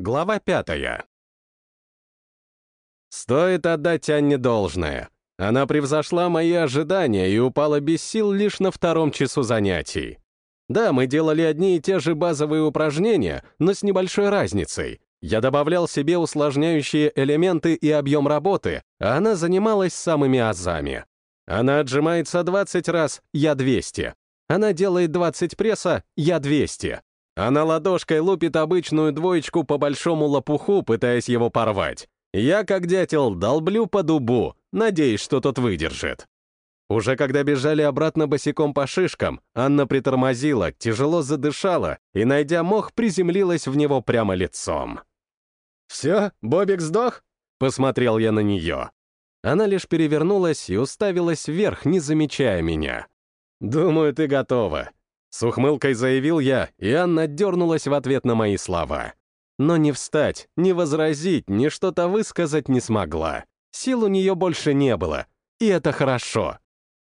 Глава пятая. Стоит отдать Анне должное. Она превзошла мои ожидания и упала без сил лишь на втором часу занятий. Да, мы делали одни и те же базовые упражнения, но с небольшой разницей. Я добавлял себе усложняющие элементы и объем работы, а она занималась самыми азами. Она отжимается 20 раз, я 200. Она делает 20 пресса, я 200. Она ладошкой лупит обычную двоечку по большому лопуху, пытаясь его порвать. Я, как дятел, долблю по дубу, надеясь, что тот выдержит. Уже когда бежали обратно босиком по шишкам, Анна притормозила, тяжело задышала и, найдя мох, приземлилась в него прямо лицом. «Все, Бобик сдох?» — посмотрел я на нее. Она лишь перевернулась и уставилась вверх, не замечая меня. «Думаю, ты готова», с ухмылкой заявил я, и Анна дернулась в ответ на мои слова. Но не встать, не возразить, ни что-то высказать не смогла. Сил у нее больше не было, и это хорошо.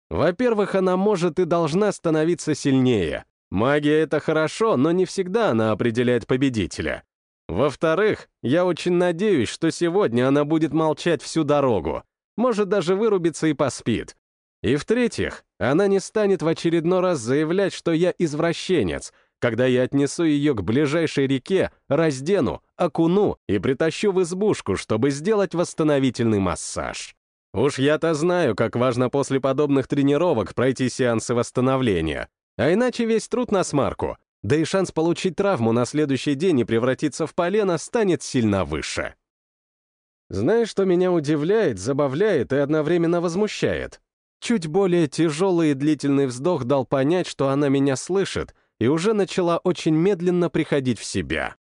Во-первых, она может и должна становиться сильнее. Магия — это хорошо, но не всегда она определяет победителя. Во-вторых, я очень надеюсь, что сегодня она будет молчать всю дорогу. Может, даже вырубиться и поспит. И в-третьих, она не станет в очередной раз заявлять, что я извращенец, когда я отнесу ее к ближайшей реке, раздену, окуну и притащу в избушку, чтобы сделать восстановительный массаж. Уж я-то знаю, как важно после подобных тренировок пройти сеансы восстановления. А иначе весь труд на смарку. Да и шанс получить травму на следующий день и превратиться в полено станет сильно выше. Знаешь, что меня удивляет, забавляет и одновременно возмущает? Чуть более тяжелый и длительный вздох дал понять, что она меня слышит, и уже начала очень медленно приходить в себя.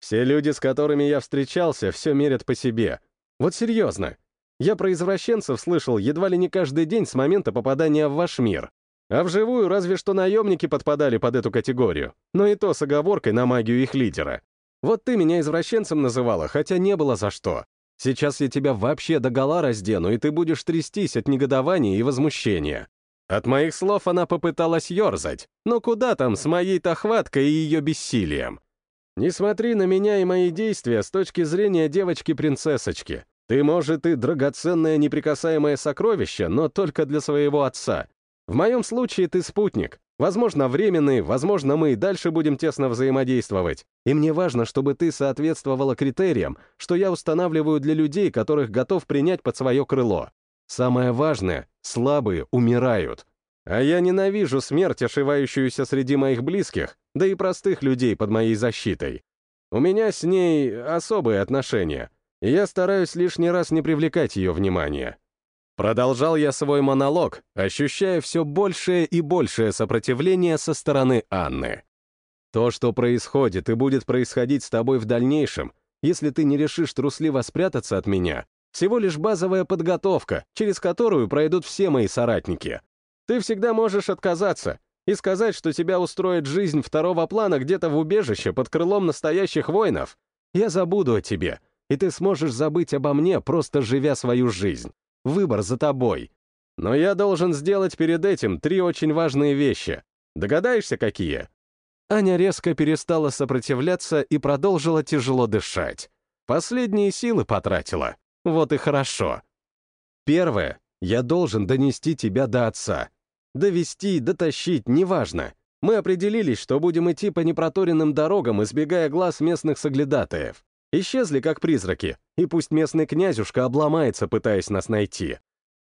Все люди, с которыми я встречался, все мерят по себе. Вот серьезно. Я про извращенцев слышал едва ли не каждый день с момента попадания в ваш мир. А вживую разве что наемники подпадали под эту категорию, но и то с оговоркой на магию их лидера. Вот ты меня извращенцем называла, хотя не было за что. Сейчас я тебя вообще догола раздену, и ты будешь трястись от негодования и возмущения. От моих слов она попыталась ерзать, но куда там с моей-то хваткой и ее бессилием? Не смотри на меня и мои действия с точки зрения девочки-принцессочки. Ты, может, и драгоценное неприкасаемое сокровище, но только для своего отца. В моем случае ты спутник, Возможно, временный, возможно, мы и дальше будем тесно взаимодействовать. И мне важно, чтобы ты соответствовала критериям, что я устанавливаю для людей, которых готов принять под свое крыло. Самое важное — слабые умирают. А я ненавижу смерть, ошивающуюся среди моих близких, да и простых людей под моей защитой. У меня с ней особые отношения, и я стараюсь лишний раз не привлекать ее внимания. Продолжал я свой монолог, ощущая все большее и большее сопротивление со стороны Анны. То, что происходит и будет происходить с тобой в дальнейшем, если ты не решишь трусливо спрятаться от меня, всего лишь базовая подготовка, через которую пройдут все мои соратники. Ты всегда можешь отказаться и сказать, что тебя устроит жизнь второго плана где-то в убежище под крылом настоящих воинов. Я забуду о тебе, и ты сможешь забыть обо мне, просто живя свою жизнь. Выбор за тобой. Но я должен сделать перед этим три очень важные вещи. Догадаешься, какие?» Аня резко перестала сопротивляться и продолжила тяжело дышать. Последние силы потратила. Вот и хорошо. Первое. Я должен донести тебя до отца. Довести, дотащить, неважно. Мы определились, что будем идти по непроторенным дорогам, избегая глаз местных соглядатаев. Исчезли как призраки, и пусть местный князюшка обломается, пытаясь нас найти.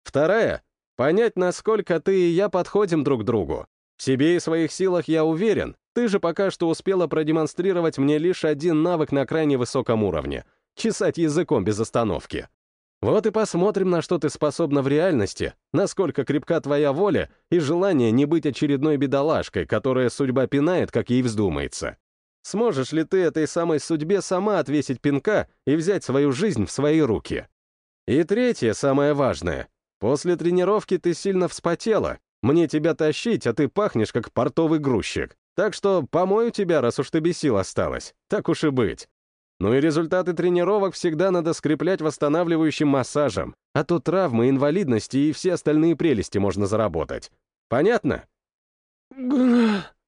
Вторая — понять, насколько ты и я подходим друг другу. В себе и своих силах я уверен, ты же пока что успела продемонстрировать мне лишь один навык на крайне высоком уровне — чесать языком без остановки. Вот и посмотрим, на что ты способна в реальности, насколько крепка твоя воля и желание не быть очередной бедолажкой, которая судьба пинает, как ей вздумается. Сможешь ли ты этой самой судьбе сама отвесить пинка и взять свою жизнь в свои руки? И третье, самое важное. После тренировки ты сильно вспотела. Мне тебя тащить, а ты пахнешь, как портовый грузчик. Так что помою тебя, раз уж ты без сил осталась. Так уж и быть. Ну и результаты тренировок всегда надо скреплять восстанавливающим массажем, а то травмы, инвалидности и все остальные прелести можно заработать. Понятно?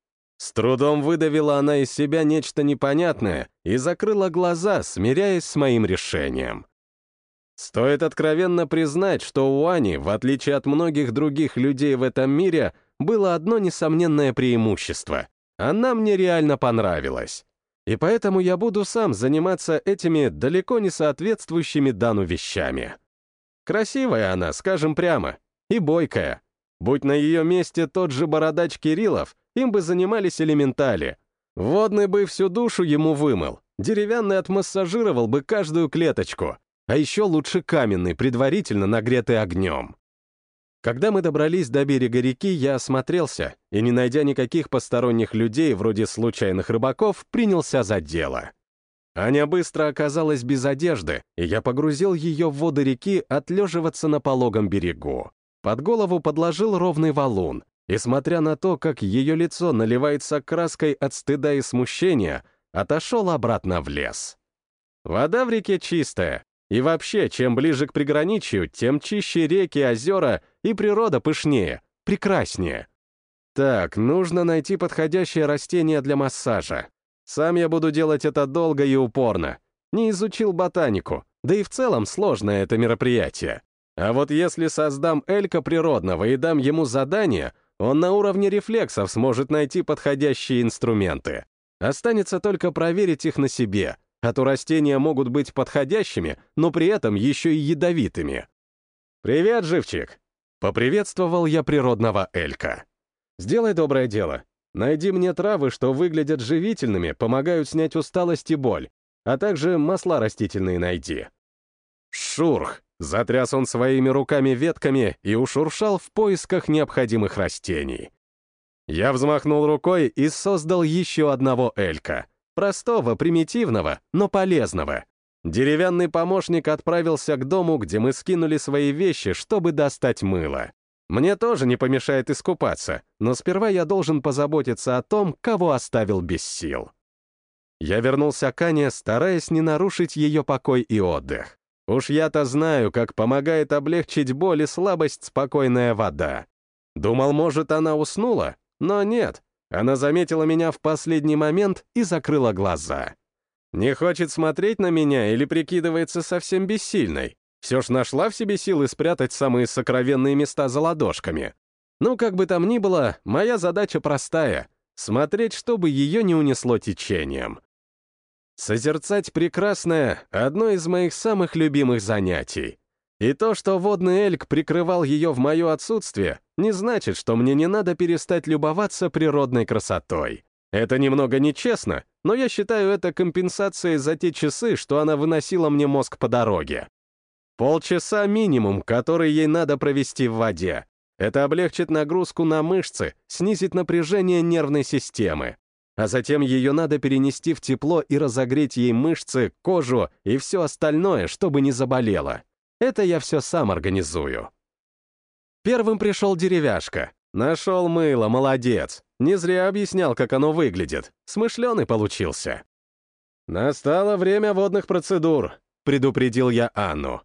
С трудом выдавила она из себя нечто непонятное и закрыла глаза, смиряясь с моим решением. Стоит откровенно признать, что у Ани, в отличие от многих других людей в этом мире, было одно несомненное преимущество. Она мне реально понравилась. И поэтому я буду сам заниматься этими далеко не соответствующими Дану вещами. Красивая она, скажем прямо, и бойкая. Будь на ее месте тот же бородач Кириллов, им бы занимались элементали. Водный бы всю душу ему вымыл, деревянный отмассажировал бы каждую клеточку, а еще лучше каменный, предварительно нагретый огнем. Когда мы добрались до берега реки, я осмотрелся и, не найдя никаких посторонних людей, вроде случайных рыбаков, принялся за дело. Аня быстро оказалась без одежды, и я погрузил ее в воды реки отлеживаться на пологом берегу. Под голову подложил ровный валун, и, смотря на то, как ее лицо наливается краской от стыда и смущения, отошел обратно в лес. Вода в реке чистая, и вообще, чем ближе к приграничью, тем чище реки, озера и природа пышнее, прекраснее. Так, нужно найти подходящее растение для массажа. Сам я буду делать это долго и упорно. Не изучил ботанику, да и в целом сложное это мероприятие. А вот если создам элька природного и дам ему задание, он на уровне рефлексов сможет найти подходящие инструменты. Останется только проверить их на себе, а то растения могут быть подходящими, но при этом еще и ядовитыми. «Привет, живчик!» — поприветствовал я природного элька. «Сделай доброе дело. Найди мне травы, что выглядят живительными, помогают снять усталость и боль, а также масла растительные найди». Шурх! Затряс он своими руками ветками и ушуршал в поисках необходимых растений. Я взмахнул рукой и создал еще одного элька. Простого, примитивного, но полезного. Деревянный помощник отправился к дому, где мы скинули свои вещи, чтобы достать мыло. Мне тоже не помешает искупаться, но сперва я должен позаботиться о том, кого оставил без сил. Я вернулся к Ане, стараясь не нарушить ее покой и отдых. Уж я-то знаю, как помогает облегчить боль и слабость спокойная вода. Думал, может, она уснула, но нет. Она заметила меня в последний момент и закрыла глаза. Не хочет смотреть на меня или прикидывается совсем бессильной. Все ж нашла в себе силы спрятать самые сокровенные места за ладошками. Ну, как бы там ни было, моя задача простая — смотреть, чтобы ее не унесло течением. Созерцать прекрасное — одно из моих самых любимых занятий. И то, что водный эльк прикрывал ее в мое отсутствие, не значит, что мне не надо перестать любоваться природной красотой. Это немного нечестно, но я считаю это компенсацией за те часы, что она выносила мне мозг по дороге. Полчаса минимум, который ей надо провести в воде. Это облегчит нагрузку на мышцы, снизит напряжение нервной системы а затем ее надо перенести в тепло и разогреть ей мышцы, кожу и все остальное, чтобы не заболело. Это я все сам организую. Первым пришел деревяшка. Нашел мыло, молодец. Не зря объяснял, как оно выглядит. Смышленый получился. «Настало время водных процедур», — предупредил я Анну.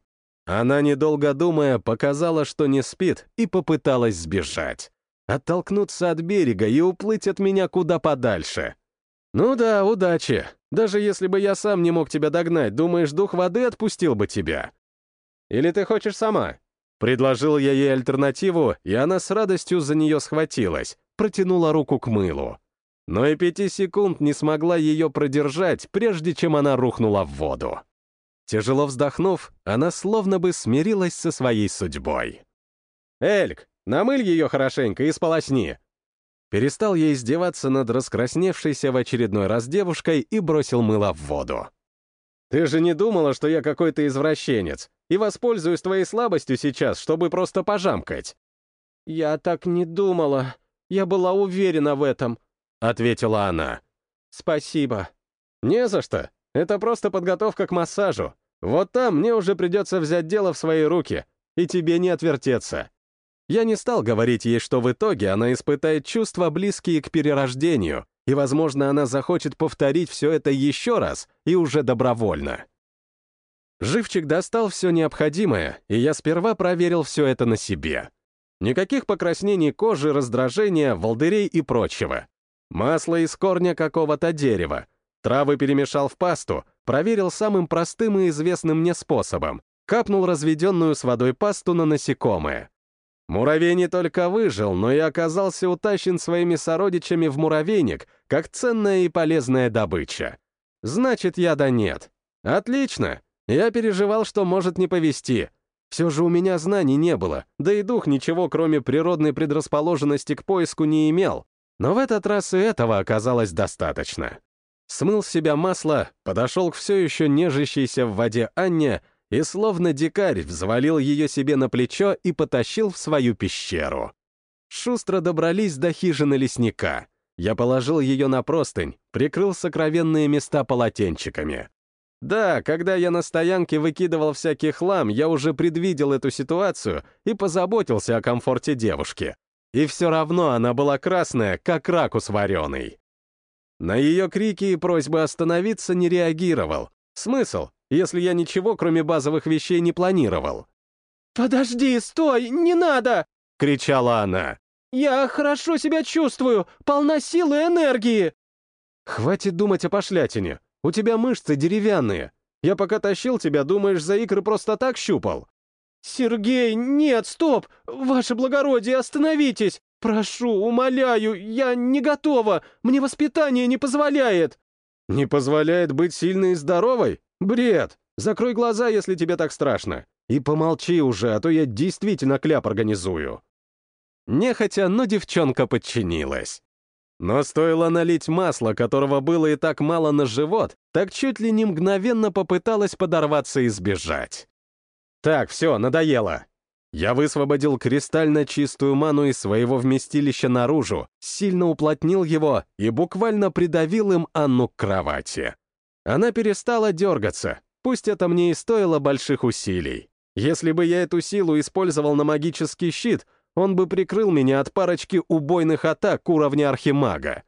Она, недолго думая, показала, что не спит, и попыталась сбежать оттолкнуться от берега и уплыть от меня куда подальше. Ну да, удачи. Даже если бы я сам не мог тебя догнать, думаешь, дух воды отпустил бы тебя? Или ты хочешь сама? Предложил я ей альтернативу, и она с радостью за нее схватилась, протянула руку к мылу. Но и пяти секунд не смогла ее продержать, прежде чем она рухнула в воду. Тяжело вздохнув, она словно бы смирилась со своей судьбой. «Эльк, Намыль ее хорошенько и сполосни!» Перестал я издеваться над раскрасневшейся в очередной раз девушкой и бросил мыло в воду. «Ты же не думала, что я какой-то извращенец, и воспользуюсь твоей слабостью сейчас, чтобы просто пожамкать?» «Я так не думала. Я была уверена в этом», — ответила она. «Спасибо». «Не за что. Это просто подготовка к массажу. Вот там мне уже придется взять дело в свои руки, и тебе не отвертеться». Я не стал говорить ей, что в итоге она испытает чувства, близкие к перерождению, и, возможно, она захочет повторить все это еще раз и уже добровольно. Живчик достал все необходимое, и я сперва проверил все это на себе. Никаких покраснений кожи, раздражения, волдырей и прочего. Масло из корня какого-то дерева. Травы перемешал в пасту, проверил самым простым и известным мне способом. Капнул разведенную с водой пасту на насекомое. Муравей не только выжил, но и оказался утащен своими сородичами в муравейник, как ценная и полезная добыча. Значит, яда нет. Отлично. Я переживал, что может не повезти. Все же у меня знаний не было, да и дух ничего, кроме природной предрасположенности к поиску, не имел. Но в этот раз и этого оказалось достаточно. Смыл с себя масло, подошел к все еще нежащейся в воде Анне и, словно дикарь, взвалил ее себе на плечо и потащил в свою пещеру. Шустро добрались до хижины лесника. Я положил ее на простынь, прикрыл сокровенные места полотенчиками. Да, когда я на стоянке выкидывал всякий хлам, я уже предвидел эту ситуацию и позаботился о комфорте девушки. И все равно она была красная, как ракус вареный. На ее крики и просьбы остановиться не реагировал. Смысл, если я ничего, кроме базовых вещей, не планировал? «Подожди, стой, не надо!» — кричала она. «Я хорошо себя чувствую, полна силы и энергии!» «Хватит думать о пошлятине. У тебя мышцы деревянные. Я пока тащил тебя, думаешь, за икры просто так щупал?» «Сергей, нет, стоп! Ваше благородие, остановитесь! Прошу, умоляю, я не готова! Мне воспитание не позволяет!» «Не позволяет быть сильной и здоровой? Бред! Закрой глаза, если тебе так страшно. И помолчи уже, а то я действительно кляп организую». Нехотя, но девчонка подчинилась. Но стоило налить масло, которого было и так мало на живот, так чуть ли не мгновенно попыталась подорваться и сбежать. Так, все, надоело. Я высвободил кристально чистую ману из своего вместилища наружу, сильно уплотнил его и буквально придавил им Анну к кровати. Она перестала дергаться, пусть это мне и стоило больших усилий. Если бы я эту силу использовал на магический щит, он бы прикрыл меня от парочки убойных атак уровня архимага.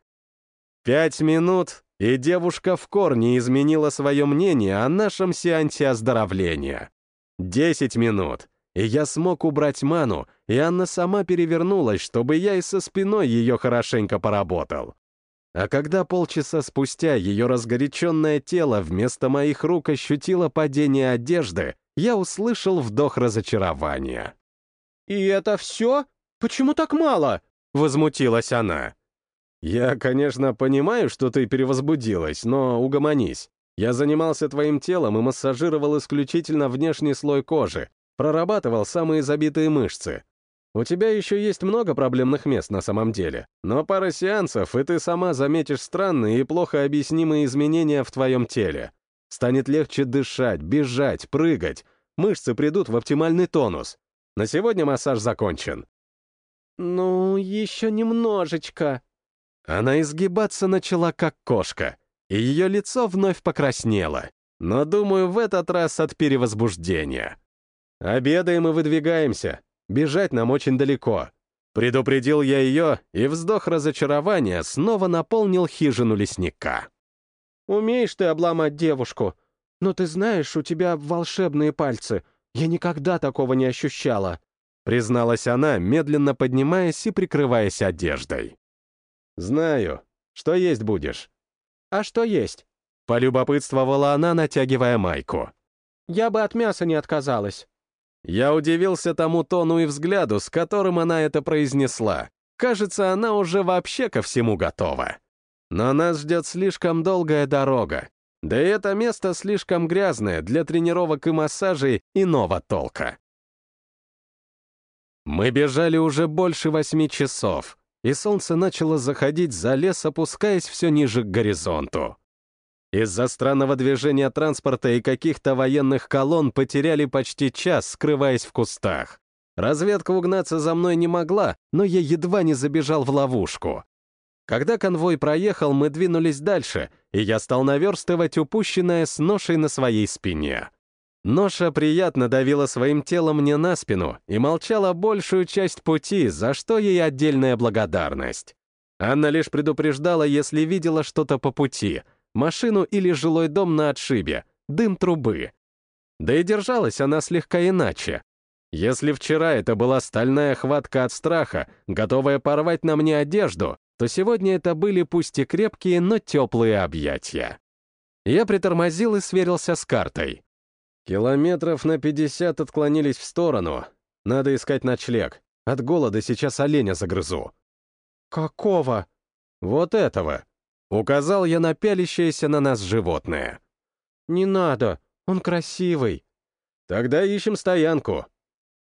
Пять минут, и девушка в корне изменила свое мнение о нашем сеансе оздоровления. Десять минут, и я смог убрать ману, и Анна сама перевернулась, чтобы я и со спиной ее хорошенько поработал. А когда полчаса спустя ее разгоряченное тело вместо моих рук ощутило падение одежды, я услышал вдох разочарования. «И это все? Почему так мало?» — возмутилась она. «Я, конечно, понимаю, что ты перевозбудилась, но угомонись. Я занимался твоим телом и массажировал исключительно внешний слой кожи, прорабатывал самые забитые мышцы. У тебя еще есть много проблемных мест на самом деле, но пара сеансов, и ты сама заметишь странные и плохо объяснимые изменения в твоем теле. Станет легче дышать, бежать, прыгать. Мышцы придут в оптимальный тонус. На сегодня массаж закончен. «Ну, еще немножечко». Она изгибаться начала, как кошка и ее лицо вновь покраснело. Но, думаю, в этот раз от перевозбуждения. Обедаем и выдвигаемся. Бежать нам очень далеко. Предупредил я ее, и вздох разочарования снова наполнил хижину лесника. «Умеешь ты обломать девушку? Но ты знаешь, у тебя волшебные пальцы. Я никогда такого не ощущала», — призналась она, медленно поднимаясь и прикрываясь одеждой. «Знаю. Что есть будешь?» «А что есть?» — полюбопытствовала она, натягивая майку. «Я бы от мяса не отказалась». Я удивился тому тону и взгляду, с которым она это произнесла. Кажется, она уже вообще ко всему готова. Но нас ждет слишком долгая дорога. Да и это место слишком грязное для тренировок и массажей иного толка. Мы бежали уже больше восьми часов, и солнце начало заходить за лес, опускаясь все ниже к горизонту. Из-за странного движения транспорта и каких-то военных колонн потеряли почти час, скрываясь в кустах. Разведка угнаться за мной не могла, но я едва не забежал в ловушку. Когда конвой проехал, мы двинулись дальше, и я стал наверстывать упущенное с ношей на своей спине. Ноша приятно давила своим телом мне на спину и молчала большую часть пути, за что ей отдельная благодарность. Анна лишь предупреждала, если видела что-то по пути, машину или жилой дом на отшибе, дым трубы. Да и держалась она слегка иначе. Если вчера это была стальная хватка от страха, готовая порвать на мне одежду, то сегодня это были пусть и крепкие, но теплые объятия. Я притормозил и сверился с картой. Километров на 50 отклонились в сторону. Надо искать ночлег. От голода сейчас оленя загрызу. «Какого?» «Вот этого», — указал я на пялящееся на нас животное. «Не надо, он красивый». «Тогда ищем стоянку».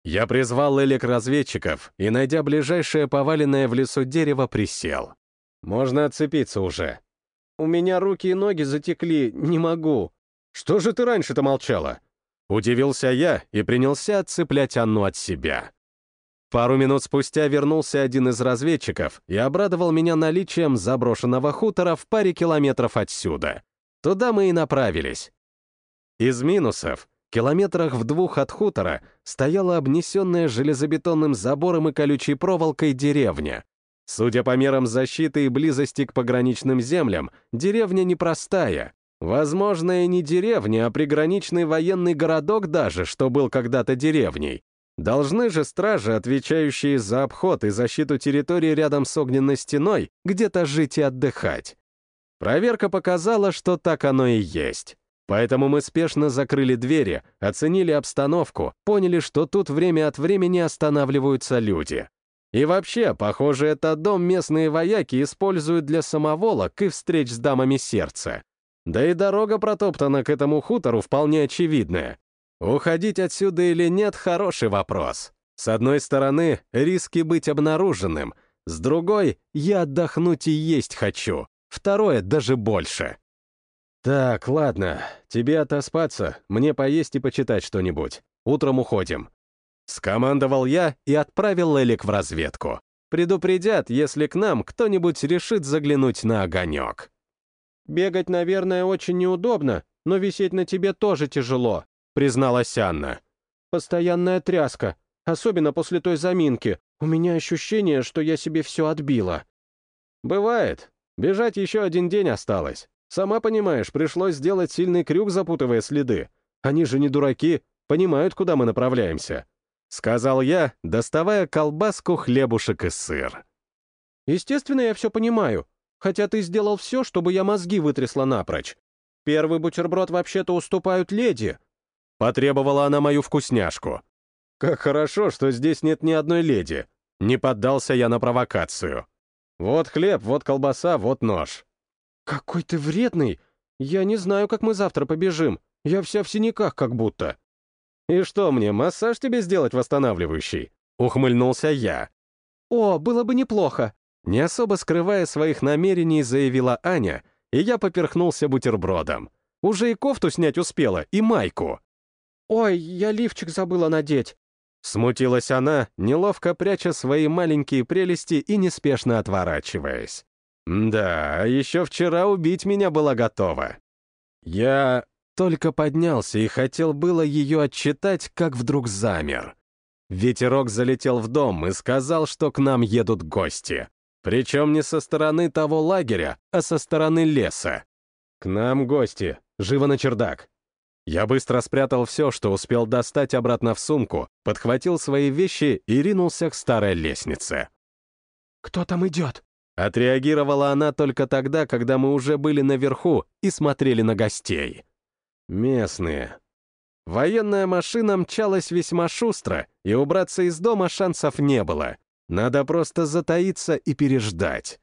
Я призвал элек-разведчиков и, найдя ближайшее поваленное в лесу дерево, присел. «Можно отцепиться уже». «У меня руки и ноги затекли, не могу». «Что же ты раньше-то молчала?» Удивился я и принялся отцеплять Анну от себя. Пару минут спустя вернулся один из разведчиков и обрадовал меня наличием заброшенного хутора в паре километров отсюда. Туда мы и направились. Из минусов, километрах в двух от хутора, стояла обнесенная железобетонным забором и колючей проволокой деревня. Судя по мерам защиты и близости к пограничным землям, деревня непростая. Возможно, и не деревня, а приграничный военный городок даже, что был когда-то деревней. Должны же стражи, отвечающие за обход и защиту территории рядом с огненной стеной, где-то жить и отдыхать. Проверка показала, что так оно и есть. Поэтому мы спешно закрыли двери, оценили обстановку, поняли, что тут время от времени останавливаются люди. И вообще, похоже, этот дом местные вояки используют для самоволок и встреч с дамами сердца. Да и дорога протоптана к этому хутору вполне очевидная. Уходить отсюда или нет — хороший вопрос. С одной стороны, риски быть обнаруженным, с другой — я отдохнуть и есть хочу. Второе даже больше. Так, ладно, тебе отоспаться, мне поесть и почитать что-нибудь. Утром уходим. Скомандовал я и отправил Элик в разведку. Предупредят, если к нам кто-нибудь решит заглянуть на огонек. «Бегать, наверное, очень неудобно, но висеть на тебе тоже тяжело», — призналась Анна. «Постоянная тряска, особенно после той заминки. У меня ощущение, что я себе все отбила». «Бывает. Бежать еще один день осталось. Сама понимаешь, пришлось сделать сильный крюк, запутывая следы. Они же не дураки, понимают, куда мы направляемся», — сказал я, доставая колбаску, хлебушек и сыр. «Естественно, я все понимаю хотя ты сделал все, чтобы я мозги вытрясла напрочь. Первый бутерброд вообще-то уступают леди». Потребовала она мою вкусняшку. «Как хорошо, что здесь нет ни одной леди. Не поддался я на провокацию. Вот хлеб, вот колбаса, вот нож». «Какой ты вредный! Я не знаю, как мы завтра побежим. Я вся в синяках как будто». «И что мне, массаж тебе сделать восстанавливающий?» Ухмыльнулся я. «О, было бы неплохо. Не особо скрывая своих намерений, заявила Аня, и я поперхнулся бутербродом. Уже и кофту снять успела, и майку. «Ой, я лифчик забыла надеть». Смутилась она, неловко пряча свои маленькие прелести и неспешно отворачиваясь. Да, еще вчера убить меня была готова. Я только поднялся и хотел было ее отчитать, как вдруг замер. Ветерок залетел в дом и сказал, что к нам едут гости. Причем не со стороны того лагеря, а со стороны леса. К нам гости, живо на чердак. Я быстро спрятал все, что успел достать обратно в сумку, подхватил свои вещи и ринулся к старой лестнице. «Кто там идет?» Отреагировала она только тогда, когда мы уже были наверху и смотрели на гостей. Местные. Военная машина мчалась весьма шустро, и убраться из дома шансов не было. Надо просто затаиться и переждать.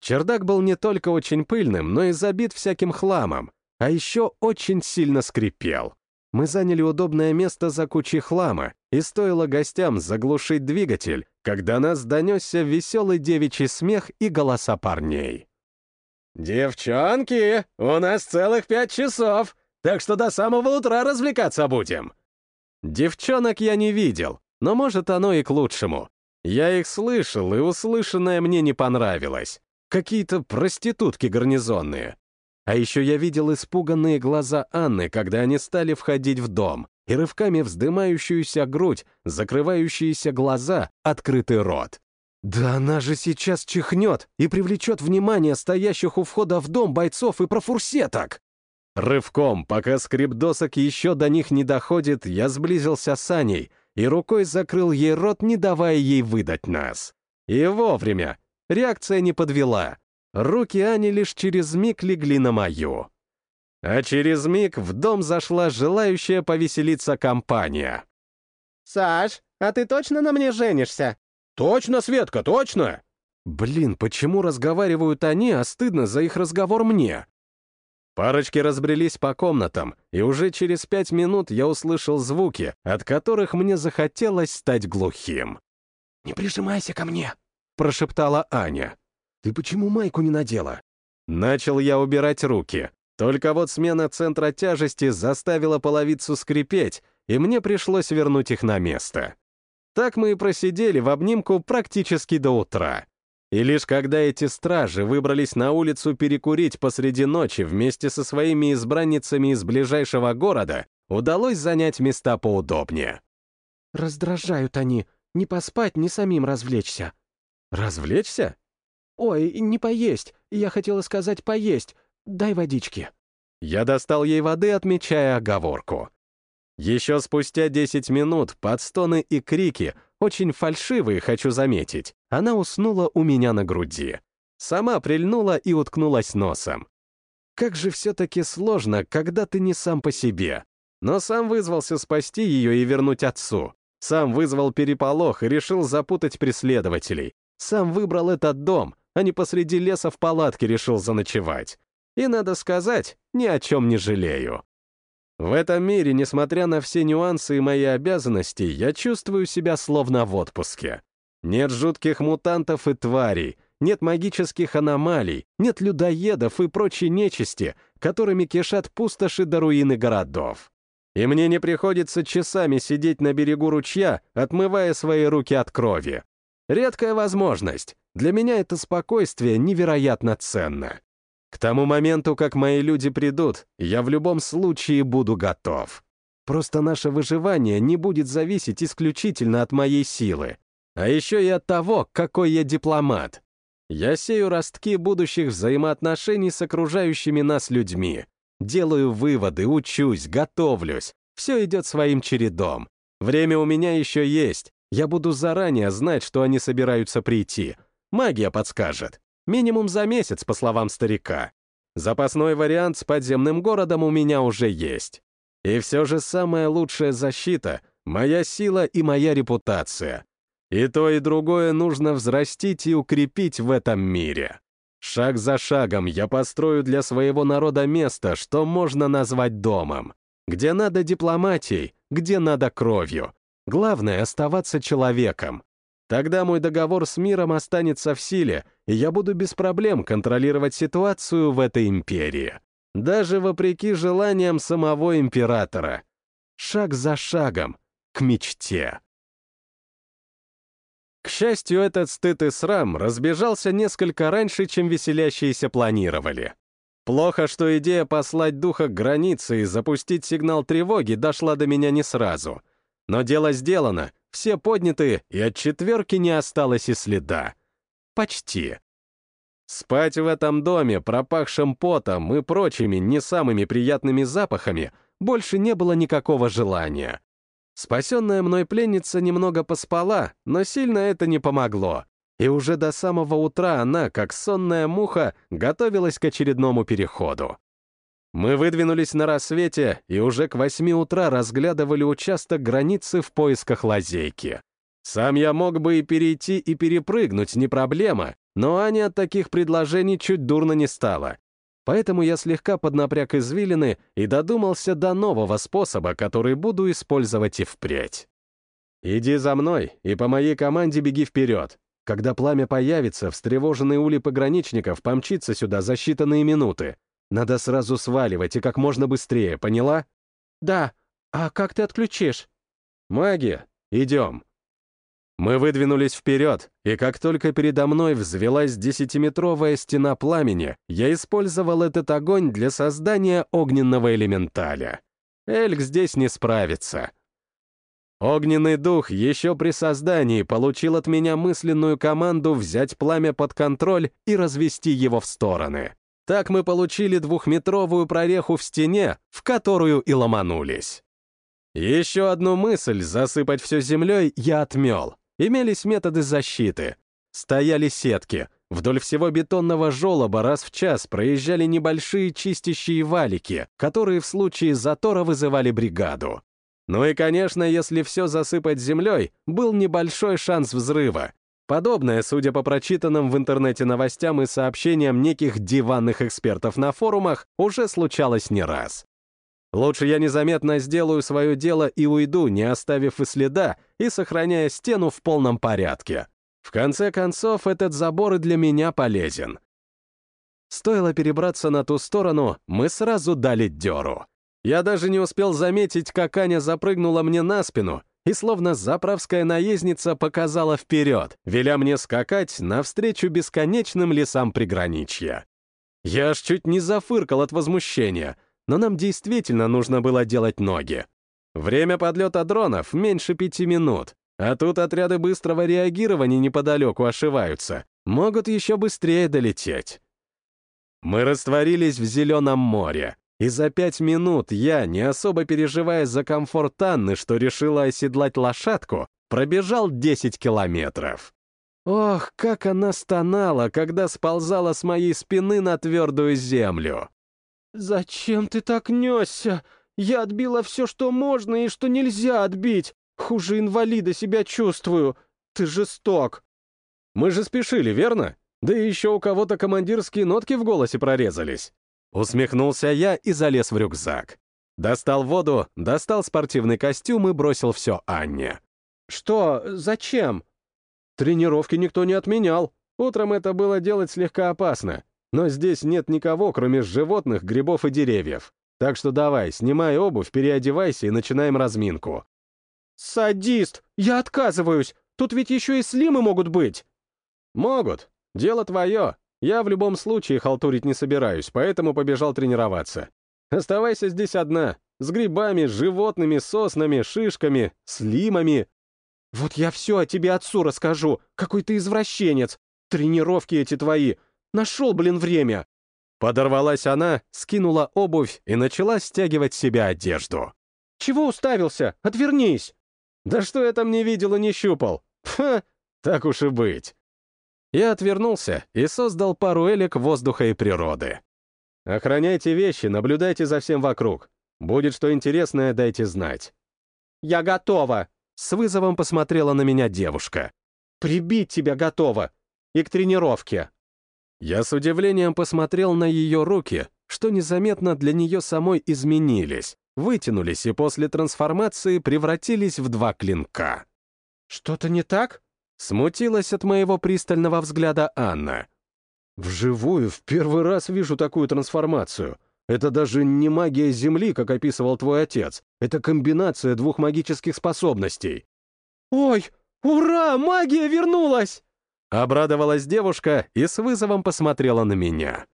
Чердак был не только очень пыльным, но и забит всяким хламом, а еще очень сильно скрипел. Мы заняли удобное место за кучей хлама, и стоило гостям заглушить двигатель, когда нас донесся веселый девичий смех и голоса парней. «Девчонки, у нас целых пять часов, так что до самого утра развлекаться будем!» Девчонок я не видел, но может оно и к лучшему. Я их слышал, и услышанное мне не понравилось. Какие-то проститутки гарнизонные. А еще я видел испуганные глаза Анны, когда они стали входить в дом, и рывками вздымающуюся грудь, закрывающиеся глаза, открытый рот. Да она же сейчас чихнет и привлечет внимание стоящих у входа в дом бойцов и профурсеток. Рывком, пока скрип досок еще до них не доходит, я сблизился с Аней — и рукой закрыл ей рот, не давая ей выдать нас. И вовремя. Реакция не подвела. Руки Ани лишь через миг легли на мою. А через миг в дом зашла желающая повеселиться компания. «Саш, а ты точно на мне женишься?» «Точно, Светка, точно!» Блин, почему разговаривают они, а стыдно за их разговор мне? Парочки разбрелись по комнатам, и уже через пять минут я услышал звуки, от которых мне захотелось стать глухим. «Не прижимайся ко мне», — прошептала Аня. «Ты почему майку не надела?» Начал я убирать руки. Только вот смена центра тяжести заставила половицу скрипеть, и мне пришлось вернуть их на место. Так мы и просидели в обнимку практически до утра. И лишь когда эти стражи выбрались на улицу перекурить посреди ночи вместе со своими избранницами из ближайшего города, удалось занять места поудобнее. «Раздражают они. Не поспать, ни самим развлечься». «Развлечься?» «Ой, не поесть. Я хотела сказать поесть. Дай водички». Я достал ей воды, отмечая оговорку. Еще спустя 10 минут под стоны и крики очень фальшивые, хочу заметить, она уснула у меня на груди. Сама прильнула и уткнулась носом. Как же все-таки сложно, когда ты не сам по себе. Но сам вызвался спасти ее и вернуть отцу. Сам вызвал переполох и решил запутать преследователей. Сам выбрал этот дом, а не посреди леса в палатке решил заночевать. И, надо сказать, ни о чем не жалею. В этом мире, несмотря на все нюансы и мои обязанности, я чувствую себя словно в отпуске. Нет жутких мутантов и тварей, нет магических аномалий, нет людоедов и прочей нечисти, которыми кишат пустоши до руины городов. И мне не приходится часами сидеть на берегу ручья, отмывая свои руки от крови. Редкая возможность. Для меня это спокойствие невероятно ценно. К тому моменту, как мои люди придут, я в любом случае буду готов. Просто наше выживание не будет зависеть исключительно от моей силы. А еще и от того, какой я дипломат. Я сею ростки будущих взаимоотношений с окружающими нас людьми. Делаю выводы, учусь, готовлюсь. Все идет своим чередом. Время у меня еще есть. Я буду заранее знать, что они собираются прийти. Магия подскажет. Минимум за месяц, по словам старика. Запасной вариант с подземным городом у меня уже есть. И все же самая лучшая защита — моя сила и моя репутация. И то, и другое нужно взрастить и укрепить в этом мире. Шаг за шагом я построю для своего народа место, что можно назвать домом. Где надо дипломатией, где надо кровью. Главное — оставаться человеком. Тогда мой договор с миром останется в силе, и я буду без проблем контролировать ситуацию в этой империи. Даже вопреки желаниям самого императора. Шаг за шагом к мечте. К счастью, этот стыд и срам разбежался несколько раньше, чем веселящиеся планировали. Плохо, что идея послать духа к границе и запустить сигнал тревоги дошла до меня не сразу. Но дело сделано, все подняты, и от четверки не осталось и следа. Почти. Спать в этом доме, пропахшем потом и прочими не самыми приятными запахами, больше не было никакого желания. Спасенная мной пленница немного поспала, но сильно это не помогло. И уже до самого утра она, как сонная муха, готовилась к очередному переходу. Мы выдвинулись на рассвете и уже к восьми утра разглядывали участок границы в поисках лазейки. Сам я мог бы и перейти, и перепрыгнуть, не проблема, но Аня от таких предложений чуть дурно не стала. Поэтому я слегка поднапряг извилины и додумался до нового способа, который буду использовать и впредь. «Иди за мной и по моей команде беги вперед. Когда пламя появится, встревоженный улей пограничников помчится сюда за считанные минуты. Надо сразу сваливать и как можно быстрее, поняла? Да. А как ты отключишь? Магия. Идем. Мы выдвинулись вперед, и как только передо мной взвелась десятиметровая стена пламени, я использовал этот огонь для создания огненного элементаля. Эльк здесь не справится. Огненный дух еще при создании получил от меня мысленную команду взять пламя под контроль и развести его в стороны. Так мы получили двухметровую прореху в стене, в которую и ломанулись. Еще одну мысль засыпать все землей я отмел. Имелись методы защиты. Стояли сетки, вдоль всего бетонного желоба раз в час проезжали небольшие чистящие валики, которые в случае затора вызывали бригаду. Ну и, конечно, если все засыпать землей, был небольшой шанс взрыва. Подобное, судя по прочитанным в интернете новостям и сообщениям неких диванных экспертов на форумах, уже случалось не раз. Лучше я незаметно сделаю свое дело и уйду, не оставив и следа, и сохраняя стену в полном порядке. В конце концов, этот забор и для меня полезен. Стоило перебраться на ту сторону, мы сразу дали дёру. Я даже не успел заметить, как Аня запрыгнула мне на спину и словно заправская наездница показала вперед, веля мне скакать навстречу бесконечным лесам приграничья. Я аж чуть не зафыркал от возмущения, но нам действительно нужно было делать ноги. Время подлета дронов меньше пяти минут, а тут отряды быстрого реагирования неподалеку ошиваются, могут еще быстрее долететь. Мы растворились в зеленом море, и за пять минут я, не особо переживая за комфорт Анны, что решила оседлать лошадку, пробежал 10 километров. Ох, как она стонала, когда сползала с моей спины на твердую землю. «Зачем ты так несся? Я отбила все, что можно и что нельзя отбить. Хуже инвалида себя чувствую. Ты жесток». «Мы же спешили, верно? Да и еще у кого-то командирские нотки в голосе прорезались». Усмехнулся я и залез в рюкзак. Достал воду, достал спортивный костюм и бросил все Анне. «Что? Зачем?» «Тренировки никто не отменял. Утром это было делать слегка опасно. Но здесь нет никого, кроме животных, грибов и деревьев. Так что давай, снимай обувь, переодевайся и начинаем разминку». «Садист! Я отказываюсь! Тут ведь еще и слимы могут быть!» «Могут. Дело твое. Я в любом случае халтурить не собираюсь, поэтому побежал тренироваться. Оставайся здесь одна, с грибами, животными, соснами, шишками, слимами. Вот я все о тебе отцу расскажу, какой ты извращенец. Тренировки эти твои. Нашел, блин, время. Подорвалась она, скинула обувь и начала стягивать себе одежду. «Чего уставился? Отвернись!» «Да что я там не видел и не щупал? Ха! Так уж и быть!» Я отвернулся и создал пару элек воздуха и природы. «Охраняйте вещи, наблюдайте за всем вокруг. Будет что интересное, дайте знать». «Я готова!» — с вызовом посмотрела на меня девушка. «Прибить тебя готова! И к тренировке!» Я с удивлением посмотрел на ее руки, что незаметно для нее самой изменились, вытянулись и после трансформации превратились в два клинка. «Что-то не так?» Смутилась от моего пристального взгляда Анна. «Вживую в первый раз вижу такую трансформацию. Это даже не магия Земли, как описывал твой отец. Это комбинация двух магических способностей». «Ой, ура, магия вернулась!» Обрадовалась девушка и с вызовом посмотрела на меня.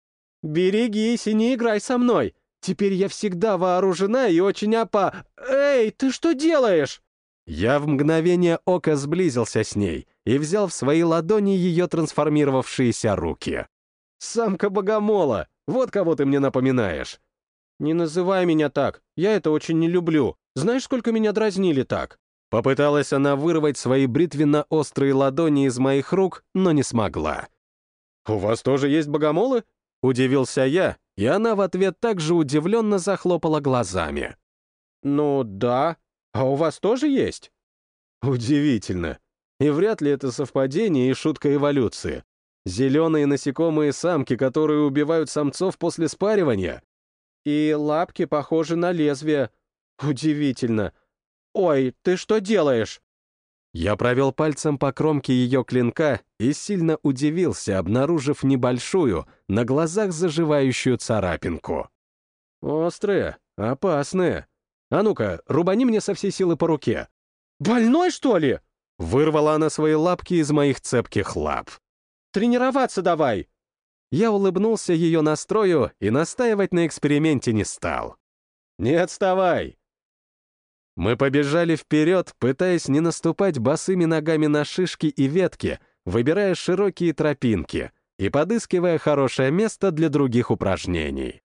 «Берегись и не играй со мной. Теперь я всегда вооружена и очень опа... Эй, ты что делаешь?» Я в мгновение ока сблизился с ней и взял в свои ладони ее трансформировавшиеся руки. «Самка богомола! Вот кого ты мне напоминаешь!» «Не называй меня так, я это очень не люблю. Знаешь, сколько меня дразнили так?» Попыталась она вырвать свои бритвенно-острые ладони из моих рук, но не смогла. «У вас тоже есть богомолы?» Удивился я, и она в ответ также удивленно захлопала глазами. «Ну да, а у вас тоже есть?» «Удивительно. И вряд ли это совпадение и шутка эволюции. Зеленые насекомые самки, которые убивают самцов после спаривания. И лапки похожи на лезвие. Удивительно. Ой, ты что делаешь? Я провел пальцем по кромке ее клинка и сильно удивился, обнаружив небольшую, на глазах заживающую царапинку. Острые, опасные. А ну-ка, рубани мне со всей силы по руке. «Больной, что ли?» Вырвала она свои лапки из моих цепких лап. «Тренироваться давай!» Я улыбнулся ее настрою и настаивать на эксперименте не стал. «Не отставай!» Мы побежали вперед, пытаясь не наступать босыми ногами на шишки и ветки, выбирая широкие тропинки и подыскивая хорошее место для других упражнений.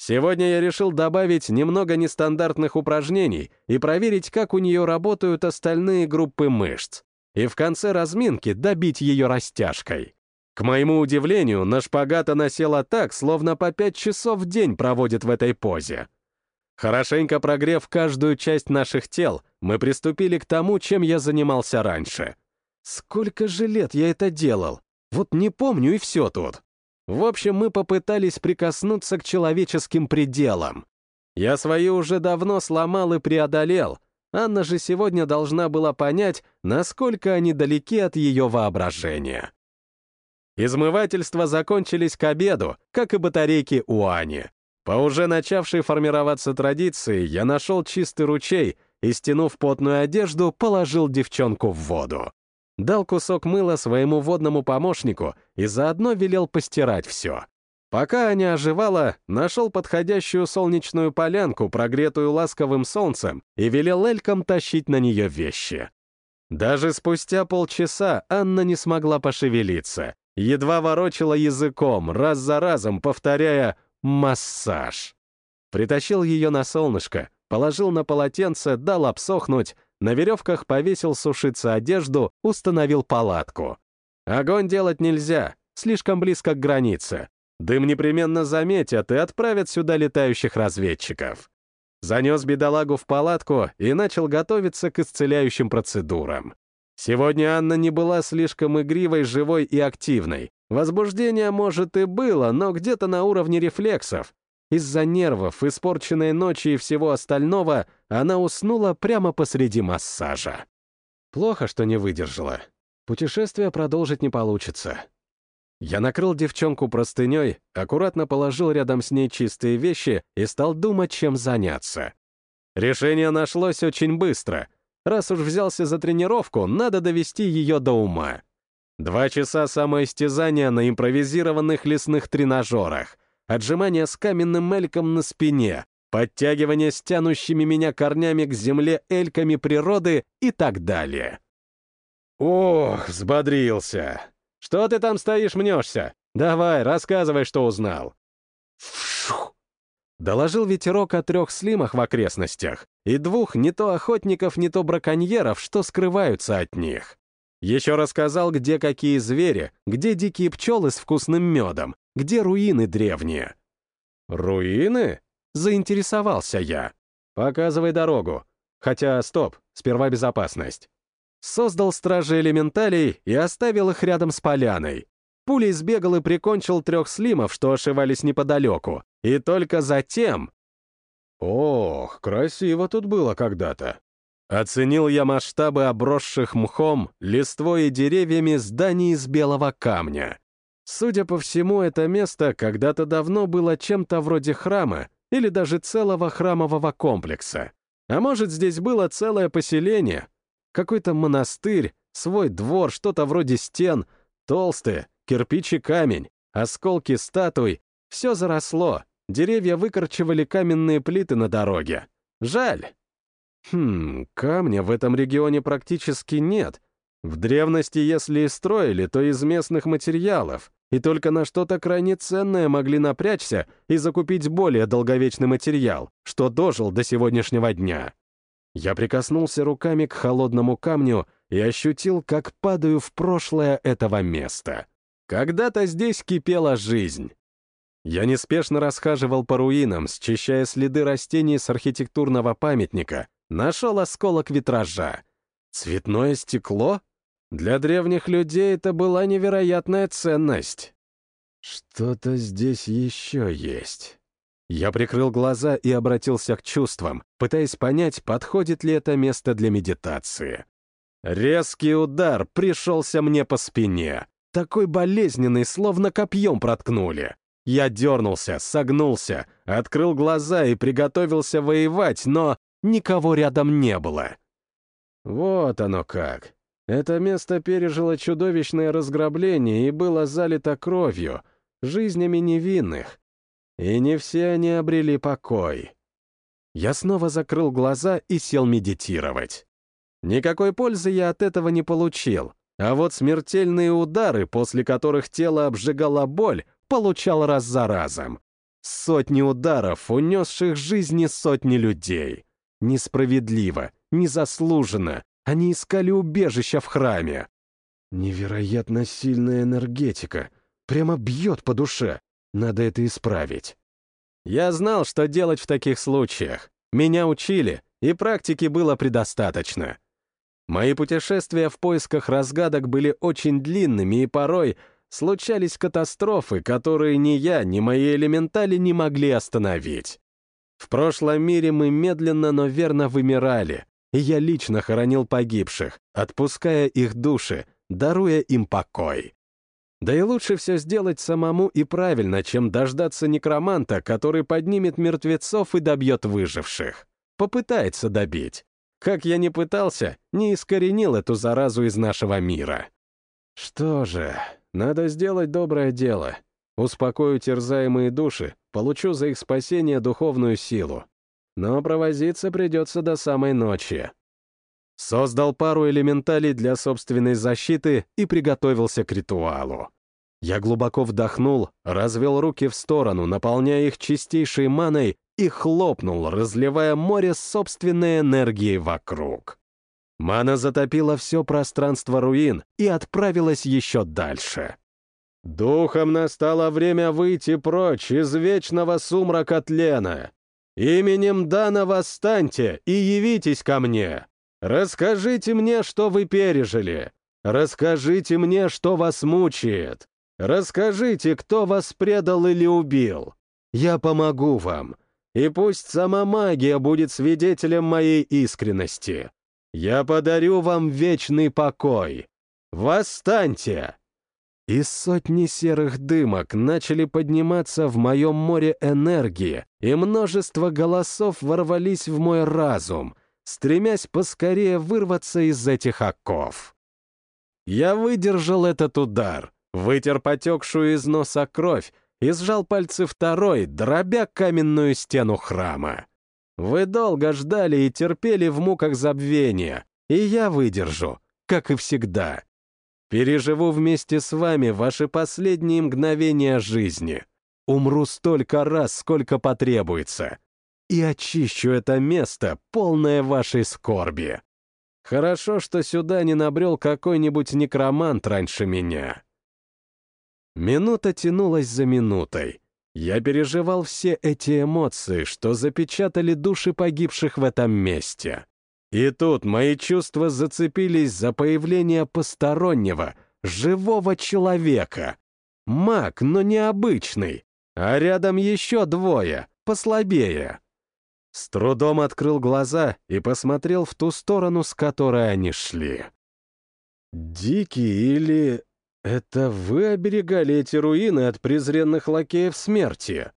Сегодня я решил добавить немного нестандартных упражнений и проверить, как у нее работают остальные группы мышц, и в конце разминки добить ее растяжкой. К моему удивлению, на шпагат она села так, словно по пять часов в день проводит в этой позе. Хорошенько прогрев каждую часть наших тел, мы приступили к тому, чем я занимался раньше. Сколько же лет я это делал? Вот не помню, и все тут. В общем, мы попытались прикоснуться к человеческим пределам. Я свои уже давно сломал и преодолел. Анна же сегодня должна была понять, насколько они далеки от ее воображения. Измывательства закончились к обеду, как и батарейки у Ани. По уже начавшей формироваться традиции, я нашел чистый ручей и, стянув потную одежду, положил девчонку в воду. Дал кусок мыла своему водному помощнику и заодно велел постирать все. Пока Аня оживала, нашел подходящую солнечную полянку, прогретую ласковым солнцем, и велел Элькам тащить на нее вещи. Даже спустя полчаса Анна не смогла пошевелиться, едва ворочала языком, раз за разом повторяя «массаж». Притащил ее на солнышко, положил на полотенце, дал обсохнуть, на веревках повесил сушиться одежду, установил палатку. Огонь делать нельзя, слишком близко к границе. Дым непременно заметят и отправят сюда летающих разведчиков. Занес бедолагу в палатку и начал готовиться к исцеляющим процедурам. Сегодня Анна не была слишком игривой, живой и активной. Возбуждение, может, и было, но где-то на уровне рефлексов. Из-за нервов, испорченной ночи и всего остального она уснула прямо посреди массажа. Плохо, что не выдержала. Путешествие продолжить не получится. Я накрыл девчонку простыней, аккуратно положил рядом с ней чистые вещи и стал думать, чем заняться. Решение нашлось очень быстро — Раз уж взялся за тренировку, надо довести ее до ума. Два часа самоистязания на импровизированных лесных тренажерах, отжимания с каменным эльком на спине, подтягивание с тянущими меня корнями к земле эльками природы и так далее. Ох, взбодрился. Что ты там стоишь, мнешься? Давай, рассказывай, что узнал. Фух. Доложил ветерок о трех слимах в окрестностях и двух не то охотников, не то браконьеров, что скрываются от них. Еще рассказал, где какие звери, где дикие пчелы с вкусным медом, где руины древние. «Руины?» — заинтересовался я. «Показывай дорогу. Хотя, стоп, сперва безопасность». Создал стражи элементалей и оставил их рядом с поляной. Пулей сбегал и прикончил трех слимов, что ошивались неподалеку, и только затем... Ох, красиво тут было когда-то. Оценил я масштабы обросших мхом, листвой и деревьями зданий из белого камня. Судя по всему, это место когда-то давно было чем-то вроде храма или даже целого храмового комплекса. А может, здесь было целое поселение? Какой-то монастырь, свой двор, что-то вроде стен, толстые, кирпич и камень, осколки статуй — все заросло, деревья выкорчевали каменные плиты на дороге. Жаль. Хм, камня в этом регионе практически нет. В древности, если и строили, то из местных материалов, и только на что-то крайне ценное могли напрячься и закупить более долговечный материал, что дожил до сегодняшнего дня. Я прикоснулся руками к холодному камню и ощутил, как падаю в прошлое этого места. Когда-то здесь кипела жизнь. Я неспешно расхаживал по руинам, счищая следы растений с архитектурного памятника, нашел осколок витража. Цветное стекло? Для древних людей это была невероятная ценность. Что-то здесь еще есть. Я прикрыл глаза и обратился к чувствам, пытаясь понять, подходит ли это место для медитации. Резкий удар пришелся мне по спине такой болезненный, словно копьем проткнули. Я дернулся, согнулся, открыл глаза и приготовился воевать, но никого рядом не было. Вот оно как. Это место пережило чудовищное разграбление и было залито кровью, жизнями невинных. И не все они обрели покой. Я снова закрыл глаза и сел медитировать. Никакой пользы я от этого не получил, а вот смертельные удары, после которых тело обжигала боль, получал раз за разом. Сотни ударов, унесших жизни сотни людей. Несправедливо, незаслуженно. Они искали убежища в храме. Невероятно сильная энергетика. Прямо бьет по душе. Надо это исправить. Я знал, что делать в таких случаях. Меня учили, и практики было предостаточно. Мои путешествия в поисках разгадок были очень длинными, и порой случались катастрофы, которые ни я, ни мои элементали не могли остановить. В прошлом мире мы медленно, но верно вымирали, и я лично хоронил погибших, отпуская их души, даруя им покой. Да и лучше все сделать самому и правильно, чем дождаться некроманта, который поднимет мертвецов и добьет выживших. Попытается добить. Как я не пытался, не искоренил эту заразу из нашего мира. Что же, надо сделать доброе дело. Успокою терзаемые души, получу за их спасение духовную силу. Но провозиться придется до самой ночи. Создал пару элементалей для собственной защиты и приготовился к ритуалу. Я глубоко вдохнул, развел руки в сторону, наполняя их чистейшей маной, и хлопнул, разливая море собственной энергии вокруг. Мана затопила все пространство руин и отправилась еще дальше. Духом настало время выйти прочь из вечного сумрака тлена. Именем Дана восстаньте и явитесь ко мне. Расскажите мне, что вы пережили. Расскажите мне, что вас мучает. Расскажите, кто вас предал или убил. Я помогу вам. И пусть сама магия будет свидетелем моей искренности. Я подарю вам вечный покой. Восстаньте!» Из сотни серых дымок начали подниматься в моем море энергии, и множество голосов ворвались в мой разум — стремясь поскорее вырваться из этих оков. Я выдержал этот удар, вытер потекшую из носа кровь и сжал пальцы второй, дробя каменную стену храма. Вы долго ждали и терпели в муках забвения, и я выдержу, как и всегда. Переживу вместе с вами ваши последние мгновения жизни. Умру столько раз, сколько потребуется и очищу это место, полное вашей скорби. Хорошо, что сюда не набрел какой-нибудь некромант раньше меня. Минута тянулась за минутой. Я переживал все эти эмоции, что запечатали души погибших в этом месте. И тут мои чувства зацепились за появление постороннего, живого человека. Маг, но необычный. А рядом еще двое, послабее. С трудом открыл глаза и посмотрел в ту сторону, с которой они шли. «Дикий или... это вы оберегали эти руины от презренных лакеев смерти?»